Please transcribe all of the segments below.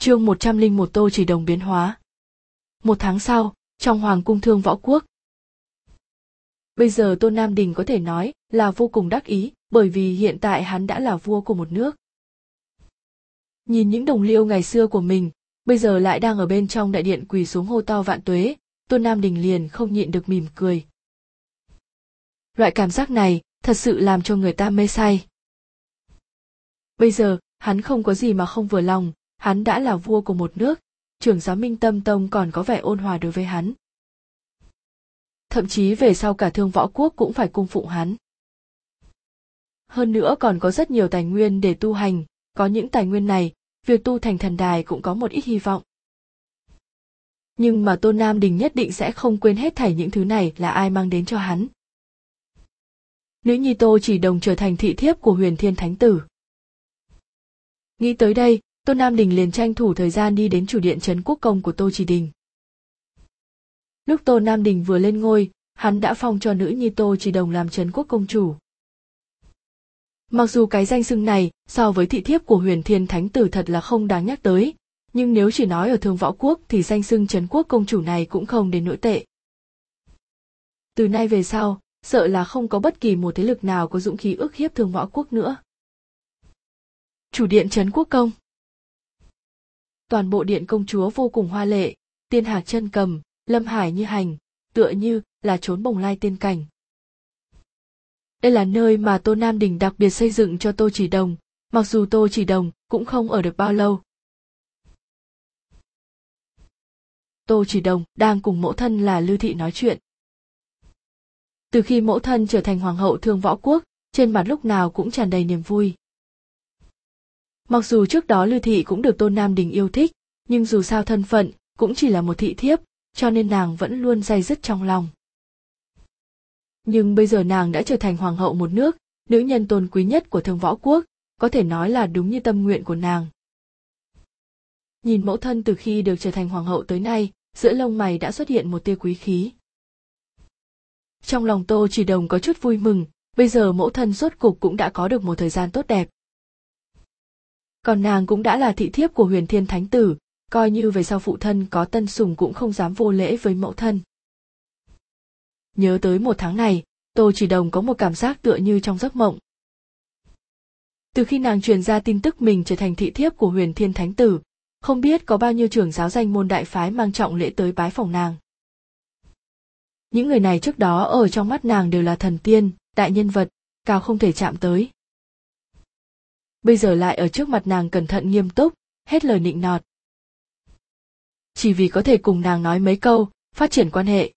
chương 101 tô chỉ đồng biến hóa. Một tháng sau, trong Hoàng cung thương võ quốc. Bây giờ Tô Nam Đình có thể nói là vô cùng đắc ý, bởi vì hiện tại hắn đã là vua của một nước. Nhìn những đồng liêu ngày xưa của mình, bây giờ lại đang ở bên trong đại điện quỳ xuống hô to vạn tuế, Tô Nam Đình liền không nhịn được mỉm cười. Loại cảm giác này thật sự làm cho người ta mê say. Bây giờ, hắn không có gì mà không vừa lòng, hắn đã là vua của một nước, trưởng giáo Minh Tâm Tông còn có vẻ ôn hòa đối với hắn. Thậm chí về sau cả thương võ quốc cũng phải cung phụng hắn. Hơn nữa còn có rất nhiều tài nguyên để tu hành, có những tài nguyên này, việc tu thành thần đài cũng có một ít hy vọng. Nhưng mà Tôn Nam Đình nhất định sẽ không quên hết thảy những thứ này là ai mang đến cho hắn. Nữ nhi Tô chỉ đồng trở thành thị thiếp của huyền thiên thánh tử. Nghĩ tới đây, Tô Nam Đình liền tranh thủ thời gian đi đến chủ điện trấn quốc công của Tô Chỉ Đình. Lúc Tô Nam Đình vừa lên ngôi, hắn đã phong cho nữ nhi Tô Chỉ Đồng làm trấn quốc công chủ. Mặc dù cái danh xưng này so với thị thiếp của huyền thiên thánh tử thật là không đáng nhắc tới, nhưng nếu chỉ nói ở thương võ quốc thì danh xưng trấn quốc công chủ này cũng không đến nỗi tệ. Từ nay về sau, sợ là không có bất kỳ một thế lực nào có dũng khí ức hiếp thương võ quốc nữa. Chủ điện trấn quốc công toàn bộ điện công chúa vô cùng hoa lệ, tiên hạc chân cầm, lâm hải như hành, tựa như là trốn bồng lai tiên cảnh. Đây là nơi mà tô nam đình đặc biệt xây dựng cho tô chỉ đồng, mặc dù tô chỉ đồng cũng không ở được bao lâu. Tô chỉ đồng đang cùng mẫu thân là lưu thị nói chuyện. Từ khi mẫu thân trở thành hoàng hậu thương võ quốc, trên mặt lúc nào cũng tràn đầy niềm vui. Mặc dù trước đó Lưu Thị cũng được Tôn Nam Đình yêu thích, nhưng dù sao thân phận, cũng chỉ là một thị thiếp, cho nên nàng vẫn luôn day dứt trong lòng. Nhưng bây giờ nàng đã trở thành hoàng hậu một nước, nữ nhân tôn quý nhất của thương võ quốc, có thể nói là đúng như tâm nguyện của nàng. Nhìn mẫu thân từ khi được trở thành hoàng hậu tới nay, giữa lông mày đã xuất hiện một tia quý khí. Trong lòng Tô Chỉ Đồng có chút vui mừng, bây giờ mẫu thân rốt cục cũng đã có được một thời gian tốt đẹp còn nàng cũng đã là thị thiếp của huyền thiên thánh tử, coi như về sau phụ thân có tân sùng cũng không dám vô lễ với mẫu thân. Nhớ tới một tháng này, tô chỉ đồng có một cảm giác tựa như trong giấc mộng. Từ khi nàng truyền ra tin tức mình trở thành thị thiếp của huyền thiên thánh tử, không biết có bao nhiêu trưởng giáo danh môn đại phái mang trọng lễ tới bái phòng nàng. Những người này trước đó ở trong mắt nàng đều là thần tiên, đại nhân vật, cao không thể chạm tới bây giờ lại ở trước mặt nàng cẩn thận nghiêm túc, hết lời nịnh nọt. Chỉ vì có thể cùng nàng nói mấy câu, phát triển quan hệ.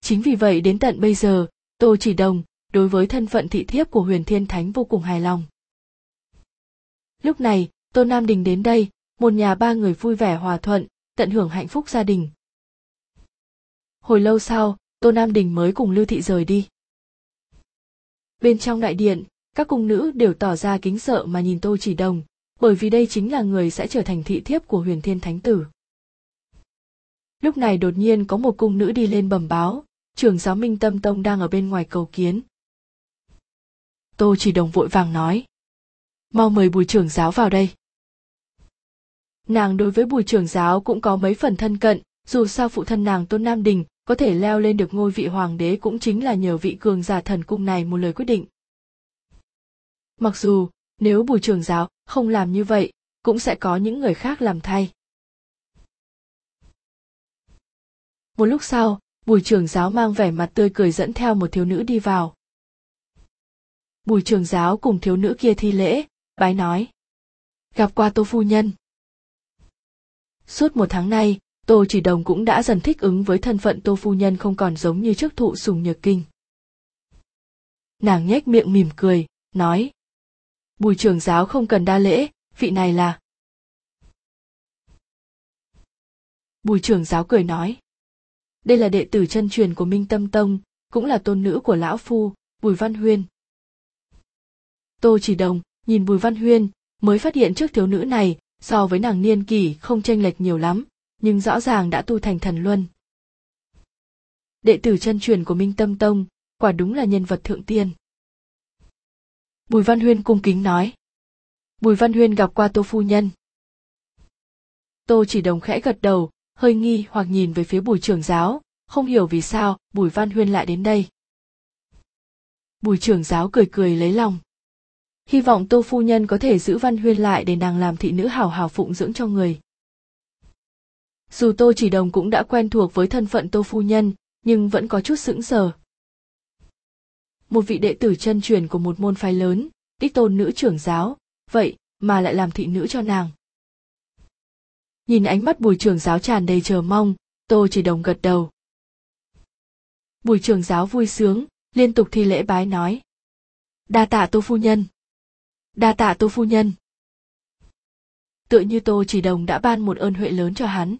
Chính vì vậy đến tận bây giờ, tô chỉ đồng, đối với thân phận thị thiếp của huyền thiên thánh vô cùng hài lòng. Lúc này, tô nam đình đến đây, một nhà ba người vui vẻ hòa thuận, tận hưởng hạnh phúc gia đình. Hồi lâu sau, tô nam đình mới cùng lưu thị rời đi. Bên trong đại điện các cung nữ đều tỏ ra kính sợ mà nhìn tô chỉ đồng, bởi vì đây chính là người sẽ trở thành thị thiếp của huyền thiên thánh tử. Lúc này đột nhiên có một cung nữ đi lên bẩm báo trưởng giáo minh tâm tông đang ở bên ngoài cầu kiến. Tô chỉ đồng vội vàng nói, mau mời bùi trưởng giáo vào đây. Nàng đối với bùi trưởng giáo cũng có mấy phần thân cận, dù sao phụ thân nàng tôn nam đình có thể leo lên được ngôi vị hoàng đế cũng chính là nhờ vị cường giả thần cung này một lời quyết định mặc dù, nếu bùi trường giáo không làm như vậy, cũng sẽ có những người khác làm thay. Một lúc sau, bùi trường giáo mang vẻ mặt tươi cười dẫn theo một thiếu nữ đi vào. Bùi trường giáo cùng thiếu nữ kia thi lễ, bái nói, gặp qua tô phu nhân. Suốt một tháng nay, tô chỉ đồng cũng đã dần thích ứng với thân phận tô phu nhân không còn giống như trước thụ sùng nhược kinh. Nàng nhếch miệng mỉm cười, nói bùi trưởng giáo không cần đa lễ, vị này là. Bùi trưởng giáo cười nói. Đây là đệ tử chân truyền của minh tâm tông, cũng là tôn nữ của lão phu, bùi văn huyên. Tô chỉ đồng nhìn bùi văn huyên, mới phát hiện trước thiếu nữ này, so với nàng niên kỷ không tranh lệch nhiều lắm, nhưng rõ ràng đã tu thành thần luân. Đệ tử chân truyền của minh tâm tông, quả đúng là nhân vật thượng tiên. Bùi Văn Huyên cung kính nói. Bùi Văn Huyên gặp qua Tô Phu Nhân. tô chỉ đồng khẽ gật đầu, hơi nghi hoặc nhìn về phía bùi trưởng giáo, không hiểu vì sao bùi văn huyên lại đến đây bùi trưởng giáo cười cười lấy lòng hy vọng tô phu nhân có thể giữ văn huyên lại để nàng làm thị nữ hảo hảo phụng dưỡng cho người dù tô chỉ đồng cũng đã quen thuộc với thân phận tô phu nhân, nhưng vẫn có chút sững sờ một vị đệ tử chân truyền của một môn phái lớn, đích tôn nữ trưởng giáo. Vậy mà lại làm thị nữ cho nàng. Nhìn ánh mắt bùi trưởng giáo tràn đầy chờ mong, tô chỉ đồng gật đầu. Bùi trưởng giáo vui sướng, liên tục thi lễ bái nói. Đa tạ tô phu nhân. Đa tạ tô phu nhân. Tựa như tô chỉ đồng đã ban một ơn huệ lớn cho hắn.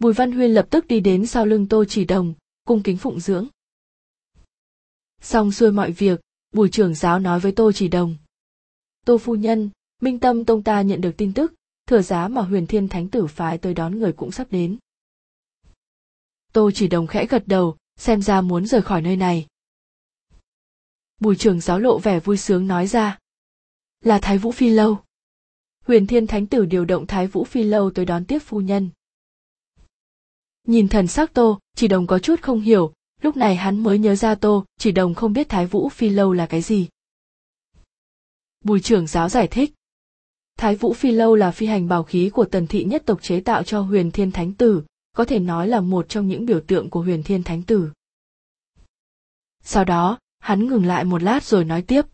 Bùi văn huyên lập tức đi đến sau lưng tô chỉ đồng, cung kính phụng dưỡng xong xuôi mọi việc, bùi trưởng giáo nói với tô chỉ đồng. Tô phu nhân, minh tâm tông ta nhận được tin tức, thừa giá mà huyền thiên thánh tử phái tới đón người cũng sắp đến. Tô chỉ đồng khẽ gật đầu, xem ra muốn rời khỏi nơi này. Bùi trưởng giáo lộ vẻ vui sướng nói ra. Là thái vũ phi lâu. Huyền thiên thánh tử điều động thái vũ phi lâu tới đón tiếp phu nhân. Nhìn thần sắc tô, chỉ đồng có chút không hiểu lúc này hắn mới nhớ ra tô, chỉ đồng không biết thái vũ phi lâu là cái gì. Bùi trưởng giáo giải thích. Thái vũ phi lâu là phi hành bảo khí của tần thị nhất tộc chế tạo cho huyền thiên thánh tử, có thể nói là một trong những biểu tượng của huyền thiên thánh tử. Sau đó, hắn ngừng lại một lát rồi nói tiếp.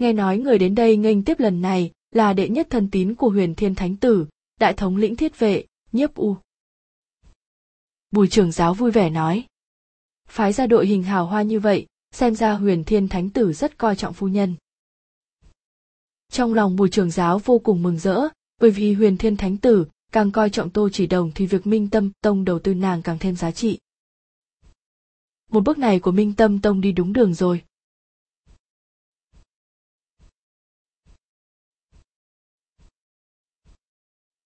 Nghe nói người đến đây nghênh tiếp lần này là đệ nhất thân tín của huyền thiên thánh tử, đại thống lĩnh thiết vệ, nhiếp u. Bùi trưởng giáo vui vẻ nói phái ra đội hình hào hoa như vậy, xem ra huyền thiên thánh tử rất coi trọng phu nhân. Trong lòng bùi Trường giáo vô cùng mừng rỡ, bởi vì huyền thiên thánh tử càng coi trọng tô chỉ đồng thì việc minh tâm tông đầu tư nàng càng thêm giá trị. Một bước này của minh tâm tông đi đúng đường rồi.